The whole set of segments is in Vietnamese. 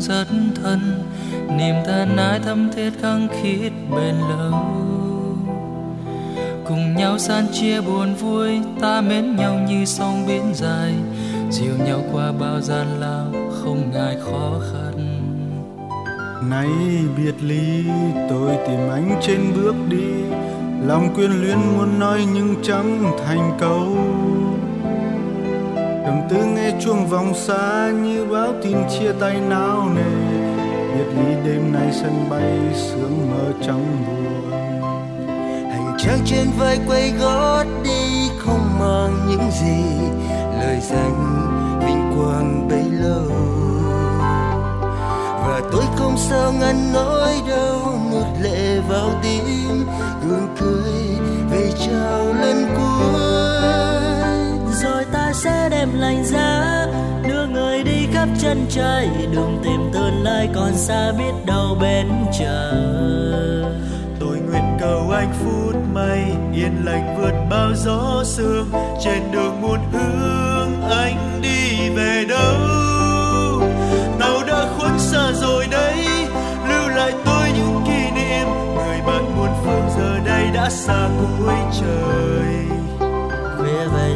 rất thân. Niềm thân ái thâm thiết khăng khít bền lâu. Cùng nhau san chia buồn vui, ta mến nhau như sông biển dài. Dìu nhau qua bao gian lao, không ngại khó khăn. Nay biệt ly, tôi tìm anh trên bước đi. Lòng quyến luyến muốn nói nhưng chẳng thành câu trầm tư nghe chuông vòng xa như báo tin chia tay nao nề. Biệt ly đêm nay sân bay sương mơ trong buồn. Hành trang trên vai quay gót đi, không mang những gì. Lời danh vinh quang bấy lâu. Và tôi không sao ngăn nỗi đau nuốt lệ vào tim. Gương cười sẽ đem lành giá. Đưa người đi khắp chân trời đường tìm tương lai còn xa biết đâu bên chờ tôi nguyện cầu anh phút may yên lành vượt bao gió sương. Trên đường muôn hướng, anh đi về đâu? Tàu đã khuất xa rồi đấy, lưu lại tôi những kỷ niệm. Người bạn muôn phương giờ đây đã xa cuối trời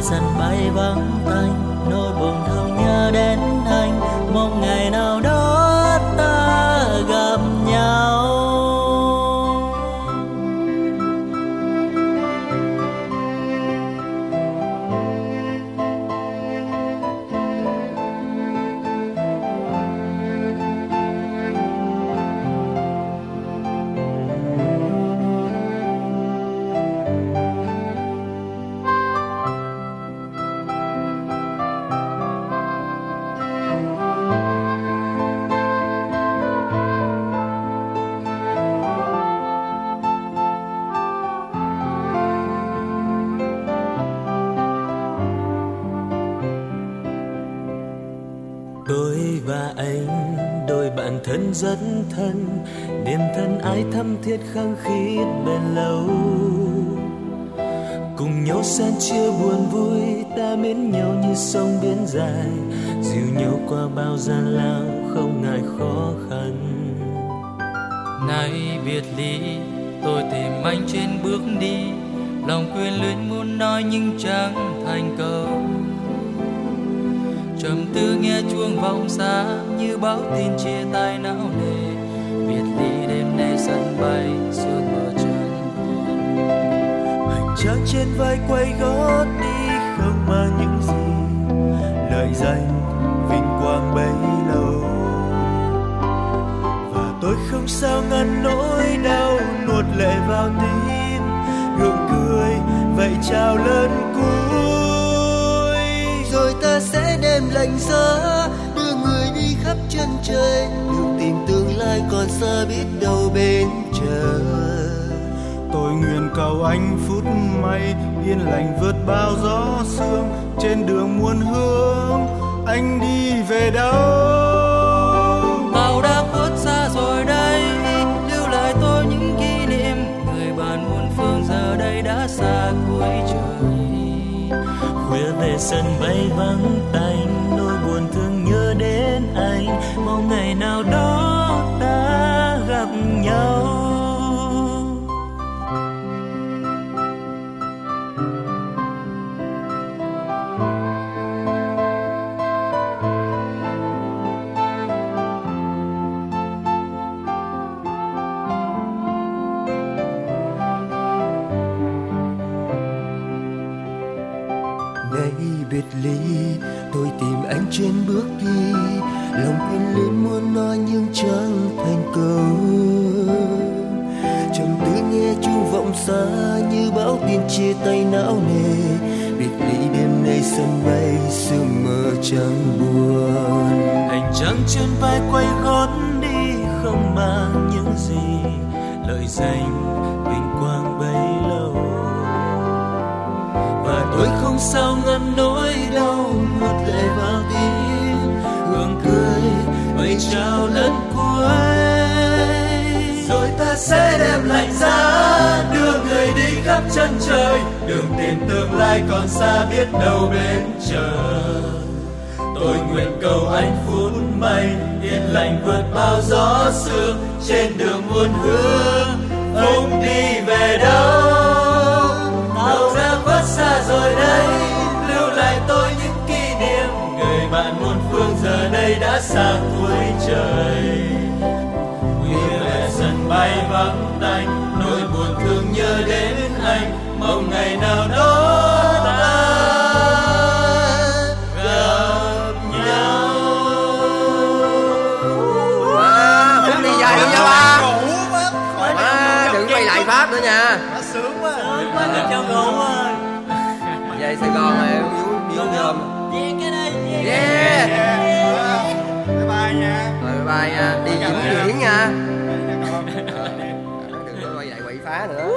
sân bay vắng tanh nỗi buồn thương nhớ đến anh. Mong ngày thân rất thân, niềm thân ái thâm thiết khăng khít bền lâu. Cùng nhau san chia buồn vui, ta mến nhau như sông biển dài. Dìu nhau qua bao gian lao, không ngại khó khăn. Nay biệt ly, tôi tìm anh trên bước đi. Lòng quyền luyến muốn nói nhưng chẳng thành câu trầm tư nghe chuông vọng xa như báo tin chia tay não nề biệt ly đêm nay sân bay sương mờ chân, hành trang trên vai quay gót đi không mang những gì. Lợi danh vinh quang bấy lâu. Và tôi không sao ngăn nỗi đau nuốt lệ vào tim. Đem lạnh giá đưa người đi khắp chân trời. Đường tìm tương lai còn xa biết đâu bên chờ tôi nguyện cầu anh phút may yên lành vượt bao gió sương. Trên đường muôn hương anh đi về đâu? Tàu đã khuất xa rồi đây lưu lại tôi những kỷ niệm. Người bạn muôn phương giờ đây đã xa về sân bay vắng tanh nỗi buồn thương nhớ đến anh. Mong ngày nào trên bước đi, lòng quyến luyến muốn nói nhưng chẳng thành câu. Trầm tư nghe chuông vọng xa như bão tin chia tay não nề, biệt ly đêm nay sân bay sương mơ chẳng buồn. Hành trang trên vai quay gót đi không mang những gì, lời danh vinh quang bấy lâu. Và tôi không sao ngăn nỗi sẽ đem lạnh giá, đưa người đi khắp chân trời. Đường tìm tương lai còn xa biết đâu bên chờ tôi nguyện cầu anh phút mây, yên lành vượt bao gió sương trên đường muôn hương không đi về đâu? Tàu đã khuất xa rồi đây, lưu lại tôi những kỷ niệm. Người bạn muôn phương giờ đây đã xa cuối pháp nữa nha. Sướng quá. Sướng quá được cho ngủ ơi về sài gòn này vui nhiều nhôm yeah cái đây yeah. bye bye nha. Rồi bye nha. Đi vĩnh viễn nha. đừng có quay lại quậy phá nữa